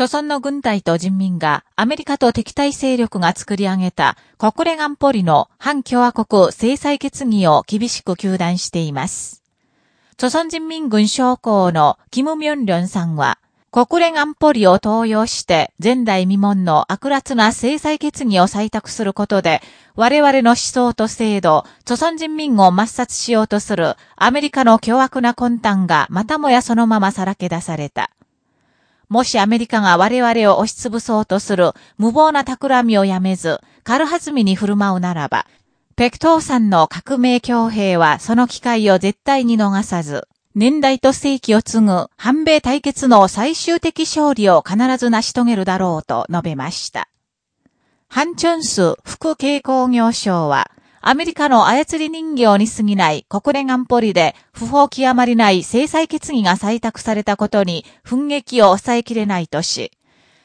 著村の軍隊と人民がアメリカと敵対勢力が作り上げた国連安保理の反共和国制裁決議を厳しく求断しています。著村人民軍将校のキム・ミョンリョンさんは、国連安保理を登用して前代未聞の悪辣な制裁決議を採択することで、我々の思想と制度、著村人民を抹殺しようとするアメリカの凶悪な魂胆がまたもやそのままさらけ出された。もしアメリカが我々を押しつぶそうとする無謀な企みをやめず、軽はずみに振る舞うならば、ペクトーさんの革命強兵はその機会を絶対に逃さず、年代と世紀を継ぐ反米対決の最終的勝利を必ず成し遂げるだろうと述べました。ハンチョンス副軽工業省は、アメリカの操り人形に過ぎない国連安保理で不法極まりない制裁決議が採択されたことに奮撃を抑えきれないとし、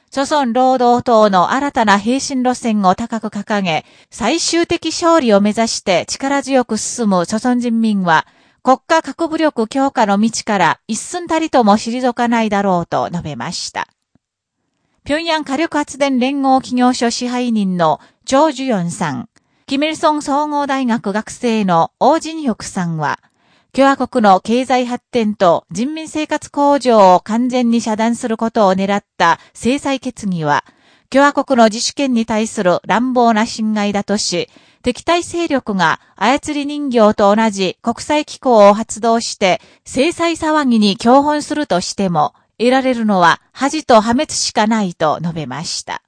著村労働党の新たな平身路線を高く掲げ、最終的勝利を目指して力強く進む著村人民は、国家核武力強化の道から一寸たりとも退かないだろうと述べました。平壌火力発電連合企業所支配人のチョウ・ジュヨンさん、キミルソン総合大学学生の王人翼さんは、共和国の経済発展と人民生活向上を完全に遮断することを狙った制裁決議は、共和国の自主権に対する乱暴な侵害だとし、敵対勢力が操り人形と同じ国際機構を発動して制裁騒ぎに共本するとしても、得られるのは恥と破滅しかないと述べました。